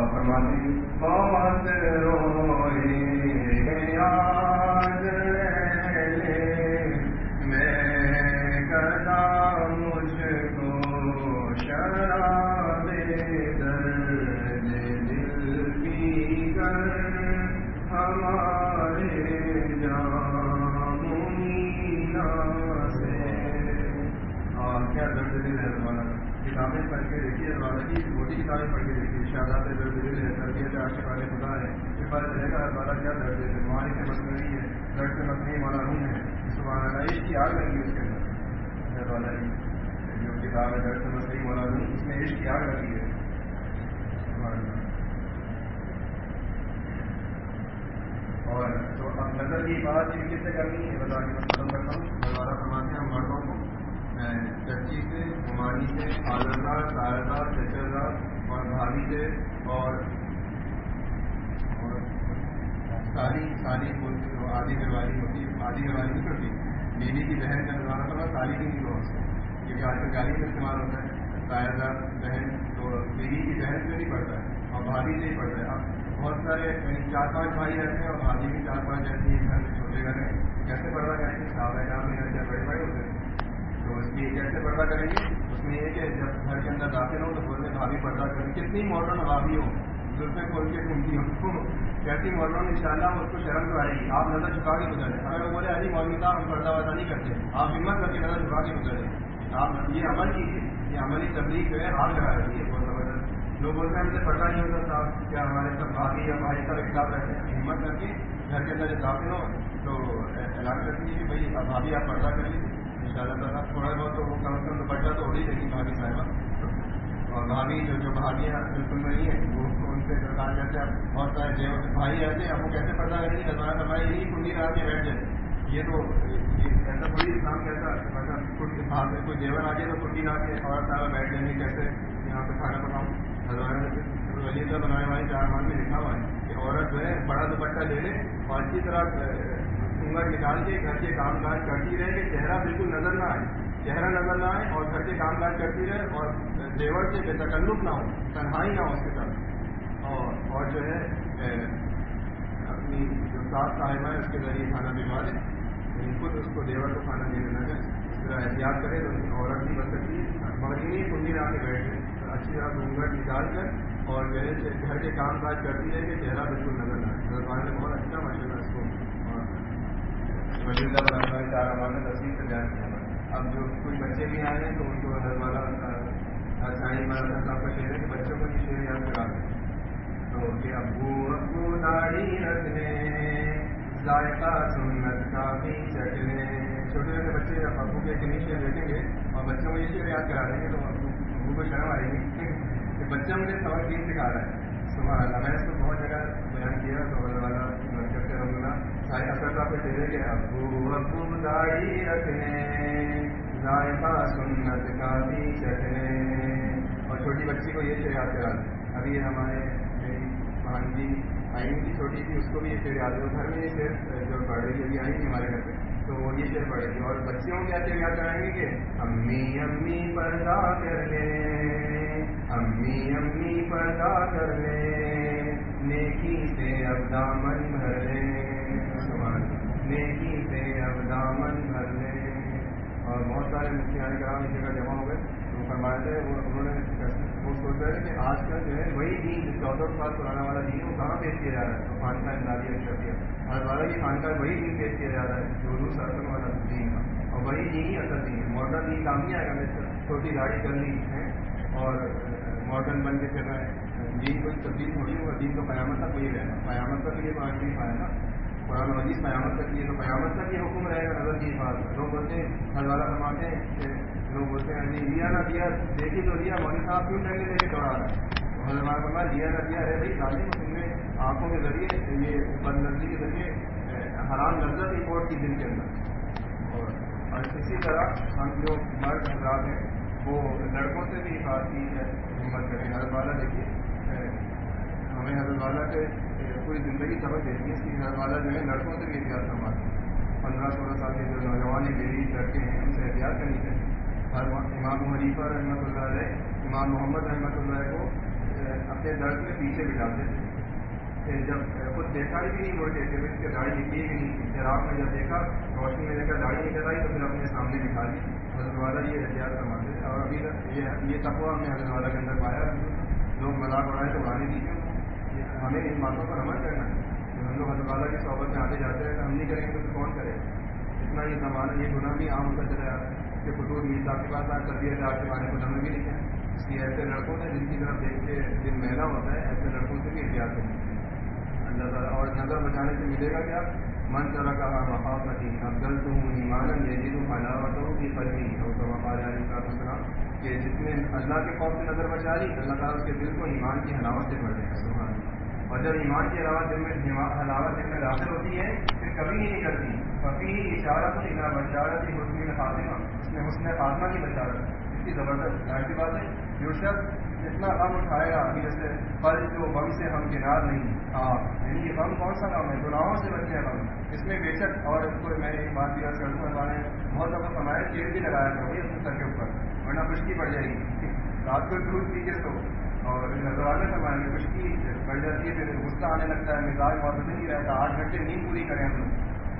یاد پتہ چلے گا ہمارا کیا درد ہے؟ بیماری سے مصنوعی ہے، درد سے مصنوعی ہمارا روم ہے۔ سبحان اللہ عشق کی آگ لگی اس کے اندر۔ والا جو کتاب ہے، درد سے مصنوعی والا روم اس میں عشق کی آگ لگی ہے سبحان اللہ اور تو اب نظر کی بات یہ کس سے کرنی ہے؟ بتا کے میں ختم کرتا ہوں۔ دوبارہ فرماتے ہیں، ہم مردوں کو۔ چچی سے، ہماری سے آلردار ساردار چچردار اور بھابھی سے اور ساری ساری بولتی جو آدھی گھر والی ہوتی آدھی گھر والی نہیں کرتی بیوی کی بہن کا نظارہ کرنا ساری نہیں کی بہت کیونکہ آج کل گالی کا استعمال ہوتا ہے۔ سایہ دار، بہن تو بیوی کی بہن سے نہیں پڑتا ہے اور بھابھی سے ہی پڑتا ہے۔ اب بہت سارے یعنی چار پانچ بھائی رہتے ہیں اور بھابھی بھی چار پانچ رہتی ہے گھر میں چھوٹے گھر میں کیسے پردہ کریں گے، صاحب جام میں رہتے بڑے بھائی ہوتے ہیں۔ تو اس کی کیسے پردہ کریں گے، اس میں یہ کہ جب گھر کے اندر داخل ہو تو بولتے بھابھی پردہ کریں کتنی ماڈرن بھابھی ہو زلفیں کھول کے گھومتی ہوں کیسی ماڈرن ان شاء اللہ اس کو شرم تو آئے گی۔ آپ نظر چکا کے گزرے۔ اگر وہ بولے ارے مولوی صاحب، ہم پردہ وردہ نہیں کرتے۔ آپ ہمت کر کے نظر چکا کے گزرے۔ آپ یہ عمل کیجیے یہ عملی تبلیغ جو ہے آگ لگا رہی ہے بہت زبردست لوگ بولتے ہیں ہم سے پردہ نہیں ہوتا صاحب، کیا ہمارے سب بھابھی یا بھائی سب اختلاف رہتے ہیں؟ ہمت کر کے، گھر کے اندر داخل ہو تو اعلان کر دیجیے کہ بھائی، اب بھابھی آپ پردہ کر لیجیے ان شاء اللہ تعالیٰ تھوڑا بہت تو کم از کم تو پردہ تو ہو ہی لیکن بھابھی صاحبہ۔ اور بھابھی جو جو بھابیاں بالکل نہیں ہیں۔ وہ ان سے کہا جاتے ہیں۔ بہت سارے جو بھائی ایسے ہیں۔ وہ کیسے پردہ کریں گے ہمارا ہماری یہی کنڈی رہا کے بیٹھ جائے۔ یہ تو ایسا کوئی اسلام کہتا مطلب کوئی دیور آ جائے تو کنڈی رہا کے اور سارا بیٹھ جائیں گے کیسے؟ یہاں پہ کھانا بناؤں ہزار ولی اللہ بنانے والے چار مان میں لکھا ہوا ہے کہ عورت جو ہے، بڑا دوپٹہ لے لے اور اچھی طرح عمر نکال کے گھر کے کام کاج کرتی رہے کہ چہرہ بالکل نظر نہ آئے۔ چہرہ نظر نہ آئے اور گھر کے کام کاج کرتی رہے اور دیور سے بے تکلف نہ ہو، تنہائی نہ ہو اس کے ساتھ۔ اور اور جو ہے اپنی جو ساتھ صاحبہ ہے اس کے ذریعے کھانا بھجوا دیں خود اس کو دیور کو کھانا دے دینا چاہے اس طرح احتیاط کرے تو عورت بھی بن سکتی ہے مگر یہ نہیں کنڈی رہا کے بیٹھ جائے اچھی طرح گھونگھٹ نکال کر اور جو ہے گھر کے کام کاج کرتی رہے کہ چہرہ بالکل نظر نہ آئے۔ زبان نے بہت اچھا ماشاء اللہ اس کو۔ اور وزیر چار ہمارے تصویر سے بیان کیا اب جو کوئی بچے بھی آئے ہیں تو ان کو حضرت والا سائن مارا صاحب کا شعر ہے کہ بچوں کو یہ شعر یاد کرا دیں۔ تو کہ ابو ابو داڑھی رکھنے، ذائقہ سنت کا بھی چکنے چھوٹے چھوٹے بچے ابو کے کنی شعر دیکھیں گے، اور بچوں کو یہ شعر یاد کرا دیں گے تو ابو کو شرم آئے گی کہ بچہ مجھے سبق دین سکھا رہا ہے؟ سبحان اللہ، میں اس کو بہت جگہ بیان کیا تو اللہ ابو ابو رکھنے ذائقہ سنت کا بھی چکنے اور چھوٹی بچی کو یہ شعر یاد کرا دیں۔ ابھی یہ ہمارے میری بھانجی آئی تھی چھوٹی تھی اس کو بھی یہ شعر یاد ہے گھر میں یہ شعر جو پڑھ رہی ہے ابھی آئی تھی ہمارے گھر پہ، تو وہ یہ شعر پڑھے گی۔ اور بچیوں کو کیا شعر یاد کرائیں گے؟ کہ امی امی، پردہ کر لے۔ امی امی، پردہ کر لے۔ نیکی سے اب دامن بھر لے۔ نیکی سے اب دامن بھر لے اور بہت سارے مفتیان کرام اس جگہ جمع ہو گئے وہ فرمایا تھے وہ انہوں نے وہ سوچ رہے تھے کہ آج کل جو ہے وہی دین، جو چودہ سال پرانا والا دین وہ کہاں پیش کیا جا رہا ہے؟ تو خانقاہ امدادی اشرفیہ ہر والا کی خانقاہ وہی دین پیش کیا جا رہا ہے، جو روس اصل والا دین تھا۔ اور وہی دین ہی اصل دین ہے۔ ماڈرن دین کام نہیں آئے گا، میں چھوٹی گاڑی کر لی ہے اور ماڈرن بن کے پھر رہے دین کوئی تبدیل تھوڑی ہوگا دین کو قیامت تک وہی رہنا قیامت تک یہ تو آج نہیں پائے گا۔ قرآن مجید قیامت تک یہ تو قیامت تک یہ حکم رہے گا، نظر کی بات لوگ بولتے ہیں ہر والا فرماتے ہیں لوگ بولتے ہیں، نہیں، لیا نہ دیا دیکھی تو لیا، مولوی صاحب کیوں ٹہلے لے کے دوڑا رہا ہے ہمارا فرما لیا نہ دیا ہے بھائی، تعلیم تم نے آنکھوں کے ذریعے، یہ بد نظری کے ذریعے حرام لذت امپورٹ کی دن کے اندر۔ اور اسی طرح ہم جو مرد حضرات ہیں، وہ لڑکوں سے بھی خاصی ہمت کریں۔ حضرت والا دیکھیے ہمیں حضرت والا کے پوری زندگی سبق دیتی ہے، اس کی حضرت والا جو ہے لڑکوں سے بھی احتیاط فرماتے پندرہ سولہ سال کے جو نوجوان لیڈیز لڑکے ہیں، ان سے احتیاط کرنی چاہیے۔ ہر امام حریفہ رحمۃ اللہ علیہ، امام محمد رحمۃ اللہ کو اپنے درد میں پیچھے بٹھاتے تھے۔ جب خود دیکھا ہی بھی نہیں مڑتے تھے اس کے داڑھی نکلی بھی نہیں شراب میں جب دیکھا، روشنی میں دیکھا، داڑھی نکل آئی تو پھر اپنے سامنے بٹھا لی حضرت والا یہ احتیاط فرماتے تھے۔ اور ابھی تک یہ یہ تقوا ہم نے حضرت والا کے اندر پایا۔ لوگ مذاق اڑائے تو اڑانے دیجیے ہمیں ان باتوں پر عمل کرنا ہے۔ ہم لوگ حضرت والا کی صحبت میں آتے جاتے ہیں تو ہم نہیں کریں گے تو کون کرے؟ اتنا یہ زمانہ، یہ گناہ بھی عام ہوتا چلا جا رہا ہے کہ خطوط میز آپ کے پاس آج تربیت آپ کے بارے میں بھی لکھے ہیں اس لیے ایسے لڑکوں سے جن کی طرف دیکھ کے دن میلا ہوتا ہے، ایسے لڑکوں سے بھی احتیاط کریں اللہ تعالیٰ اور نظر بچانے سے ملے گا کیا من طرح کا مقافتی افضل تو ایمان یہ جی تم حلاوت ہو کہ فرمی اور تو وقار علی کا دوسرا کہ جس نے اللہ کے خوف سے نظر بچا لی، اللہ تعالیٰ اس کے دل کو ایمان کی حلاوت سے بڑھ جائے سبحان اور جب ایمان کی علاوہ دل میں حلاوت دل میں داخل ہوتی ہے، پھر کبھی نہیں نکلتی۔ کبھی اشارت نہیں بشارت ہی حسن میں خاتمہ اس میں حسن خاتمہ کی بشارت۔ اس کی زبردست ظاہر سی بات ہے۔ جو شخص جتنا غم اٹھائے گا، ابھی جیسے پل جو غم سے ہم کنار نہیں۔ ہاں یعنی یہ غم کون سا غم ہے؟ گناہوں سے بچے ہیں غم۔ اس میں بے شک، اور اس کو میں ایک بات بھی کر دوں ہمارے بہت دفعہ سمایا چیڑ بھی لگایا کرو گی اپنے سر کے اوپر، ورنہ خشکی پڑ جائے گی۔ رات کو دودھ پی کے اور نظرانے سمائیں گے خشکی بڑھ جاتی ہے، پھر غصہ آنے لگتا ہے، مزاج بہت نہیں رہتا، آٹھ گھنٹے نیند پوری کریں ہم لوگ،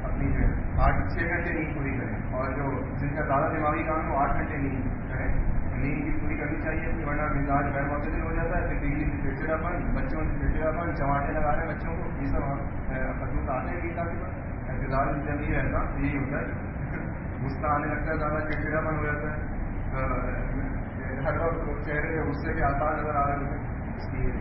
اپنی جو ہے، آٹھ چھ گھنٹے نیند پوری کریں۔ اور جو جن کا زیادہ دماغی کام ہو آٹھ گھنٹے نیند کریں۔ نیند کی پوری کرنی چاہیے ورنہ مزاج غیر معتدل ہو جاتا ہے، پھر بجلی سے چڑچڑا پن، بچوں سے چڑچڑا پن، چماٹے لگا رہے ہیں بچوں کو، یہ سب خطوط آتے ہیں گیتا کے پاس انتظار جب نہیں رہتا یہی ہوتا ہے۔ [laughs] غصہ آنے لگتا ہے، زیادہ چڑچڑا پن ہو جاتا ہے۔ ہر وقت چہرے پہ غصے کے آسان نظر آ رہے ہیں۔ اس لیے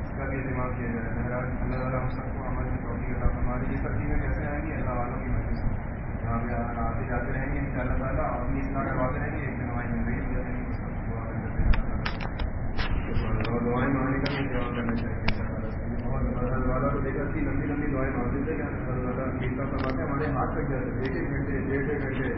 اس کا بھی اہتمام کیا جا رہا ہے۔ اللہ تعالیٰ ہم سب کو عمل کی توفیق عطا ہماری یہ سب چیزیں کیسے آئیں گی؟ اللہ والوں کی وجہ سے۔ جہاں پہ آتے جاتے رہیں گے ان شاء اللہ تعالیٰ اپنی اصلاح کرواتے رہیں گے۔ ایک دن ہماری زندگی کرتے ہیں۔ سب کو دعائیں مانگنے کا بھی جواب کرنا چاہیے۔ ہمارے ہاتھ تک ایک ایک گھنٹے ڈیڑھ ڈیڑھ گھنٹے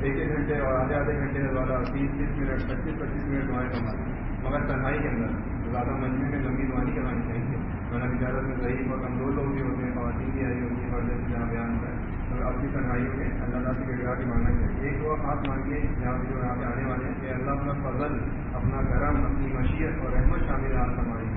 ایک ایک گھنٹے اور آدھے آدھے گھنٹے والا تیس تیس منٹ پچیس پچیس منٹ دعائیں کرواتے مگر تنہائی کے اندر زیادہ مجمے میں لمبی دعائیں کرانی چاہیے ورنہ اجازت میں ضعیف اور کمزور لوگ بھی ہوتے ہیں خواتین بھی آئی ہوتی ہیں اور جیسے جہاں بیان ہوتا ہے اور اپنی تنہائیوں میں اللہ تعالیٰ کی گڑا کی مانگنا چاہیے ایک دعا خاص مانگیے یہاں پہ جو یہاں پہ آنے والے ہیں کہ اللہ اپنا فضل اپنا کرم اپنی مشیت اور رحمت شامل حال فرمائیے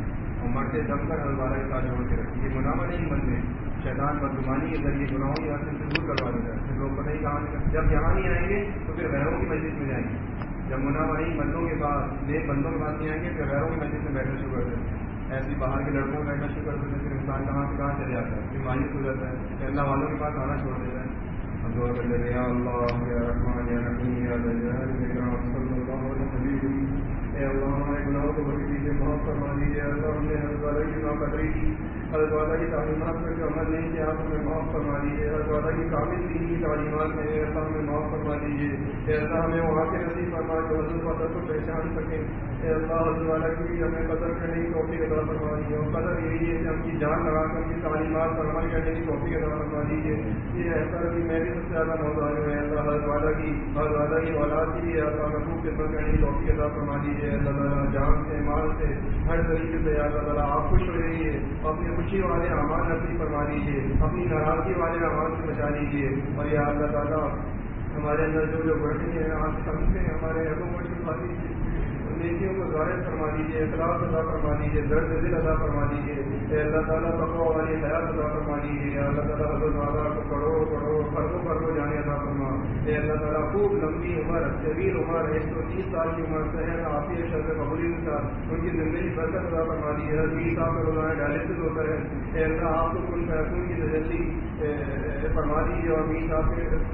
اور مرتے دم کر الوارا کے ساتھ جوڑ کے رکھیے منافع نہیں بن میں شیطان بدگمانی کے ذریعے گناہوں کی حاصل سے دور کروا دیتا ہے پھر لوگ پتہ ہی کہاں جب یہاں نہیں آئیں گے تو پھر غیروں کی مسجد میں جائیں گے جب منافع نہیں بندوں کے پاس نیک بندوں کے پاس نہیں آئیں گے پھر غیروں کی مسجد میں بیٹھنا شروع کر دیتے ہیں ایسی باہر کے لڑکوں میں بیٹھنا شروع کر دیتے ہیں پھر انسان کہاں سے کہاں چلے جاتا ہے پھر مایوس ہو جاتا ہے کہ اللہ والوں کے پاس آنا چھوڑ دیتا ہے ہم دعا کر لیتے ہیں یا اللہ یا رحمان یا رحیم یا صلی اللہ علیہ وسلم اے اللہ ہمارے گناہوں کو بخش دیجیے معاف فرما دیجیے اللہ ہم نے ہر والا کی نام قدری حضرت والا کی تعلیمات میں جو عمل نہیں کیا، آپ ہمیں معاف فرما دیجیے حضرت والا کی کامل دین کی تعلیمات میں اللہ ہمیں معاف فرما دیجیے اے اللہ، ہمیں وہاں کے نصیب فرما جو حضرت والا کو پہچان سکیں اللہ حضرت والا کی ہمیں قدر کرنے کی توفیق عطا فرما دیجیے اور قدر یہی ہے کہ ہم کی جان لگا کر کی تعلیمات پر عمل کرنے کی توفیق عطا فرما دیجیے یہ ایسا کہ میں بھی سب سے زیادہ محتاج ہوں۔ اللہ حضرت والا کی حضرت والا کی اولاد کی بھی اللہ محبوب کے پر کرنے کی توفیق عطا فرما دیجیے اللہ تعالیٰ جان سے، مال سے، ہر طریقے سے اللہ تعالیٰ آپ خوش ہو رہیے اپنی خوشی والے امان نصیب فرما دیجیے اپنی ناراضگی والے امان سے بچا لیجیے اور یہ اللہ تعالیٰ، ہمارے اندر جو جو بڑھتی ہیں، آپ سمجھتے ہیں، ہمارے حکومت کو چھپا دیجیے نیکیوں کو ظاہر فرما دیجیے اخلاق ادا فرما دیجیے درد دل ادا فرما دیجیے اللہ تعالیٰ تقوا والی حیات ادا فرما دیجیے اللہ تعالیٰ حضرت والا کو پڑھو پڑھو خربوں خربوں جانے ادا فرما۔ اے اللہ تعالیٰ، خوب لمبی عمر طویل عمر، ایک سو تیس سال کی عمر صحت آفی شرط قبولی کے ساتھ ان کی زندگی برکت ادا فرما دیجیے ہر بیس سال کا روزانہ ڈائلسس ہوتا ہے۔ اے اللہ، آپ کو کل فیصلوں کی تجلی فرما دیجیے اور بیس صاحب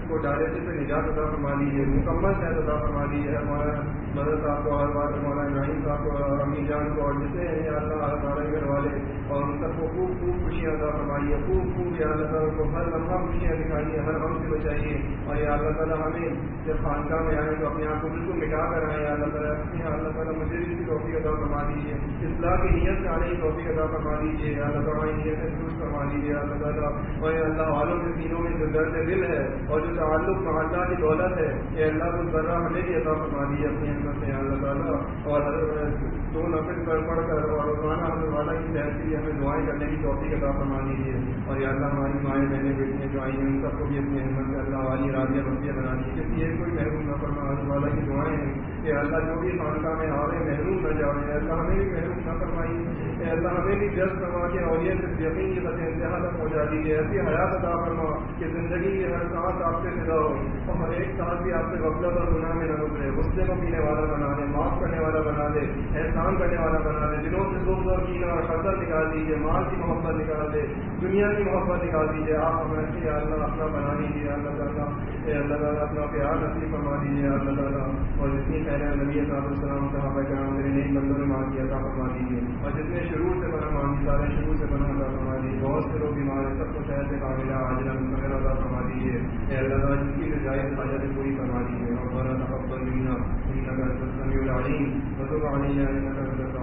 کو ڈائلسس سے نجات ادا فرما دیجیے مکمل صحت ادا فرما دیجیے ہمارا مدد صاحب کو، ہر بار ہمارا ابراہیم صاحب کو اور امی جان کو اور جتنے ہیں اللہ ہمارے گھر والے اور ان سب کو خوب خوب خوشیاں ادا فرمائیے، خوب خوب یا اللہ تعالیٰ کو ہر لمحہ خوشیاں دکھائیے، ہر غم سے بچائیے۔ اور یا اللہ تعالیٰ ہمیں جب خانقاہ میں آئیں تو اپنے آپ کو بالکل مٹا کر آئیں۔ یا اللہ تعالیٰ اپنی اللہ تعالیٰ مجھے بھی اس کی توفیق ادا فرما دیجیے۔ اصلاح کی نیت سے آنے کی توفیق ادا فرما دیجیے۔ یا اللہ تعالیٰ نیت سے درست فرما دیجیے۔ اللہ تعالیٰ، اور اللہ والوں کے دینوں میں جو درد دل ہے اور جو تعلق محلہ کی دولت ہے کہ اللہ کو ذرا ہمیں بھی عطا فرما دی اپنی حکمت سے۔ اللہ تعالیٰ، اور تو نفل پر پڑھ کر اور روزانہ ہمیں والا کی تحصیل ہمیں دعائیں کرنے کی توفیق عطا فرما دیجیے اور یا اللہ ہماری مائیں بہنیں بیٹیاں جو آئی ہیں، ان سب کو بھی اپنی احمد اللہ والی راضیہ بندیاں بنا دیجیے کسی ایک کوئی محروم نہ فرما والا کی دعائیں ہیں۔ کہ اللہ جو بھی خانقاہ میں آ رہے محروم نہ جاؤ اللہ ہمیں بھی محروم نہ فرمائی۔ اللہ ہمیں بھی جذب فرما کے اور یہ صرف یقین کی بس انتہا تک پہنچا دیجیے ایسی حیات عطا فرما کہ زندگی کی ہر سانس آپ سے فدا ہو۔ اور ہر ایک سانس بھی آپ سے غفلت اور گناہ میں نہ گزرے۔ غصے کو پینے والا بنا دے، معاف کرنے والا بنا دے، احسان کرنے والا بنا دے۔ دلوں سے دکھ اور کینا اور خطر نکال دیجیے مال کی محبت نکال دے۔ دنیا کی محبت نکال دیجیے آپ ہمیں اچھی اللہ اپنا بنا دیجیے اللہ تعالیٰ اللہ تعالیٰ، اپنا پیار نصیب فرما دیجیے اللہ تعالیٰ، اور جتنی پہلے نبی صاحب السلام صاحب کرام میرے نئی بندوں نے مان کیا تھا فرما دیجیے اور جتنے شروع سے بنا مان سارے شروع سے بنا تھا فرما دیجیے بہت سے لوگ بیمار ہیں، سب کو شہر سے قابل آج رنگ مستقل ادا فرما دیجیے اللہ، تعالیٰ، جس کی رجائے حاجت پوری فرما دیجیے اور بڑا تقبل منا ان کا سمیع العلیم وتب علينا انك انت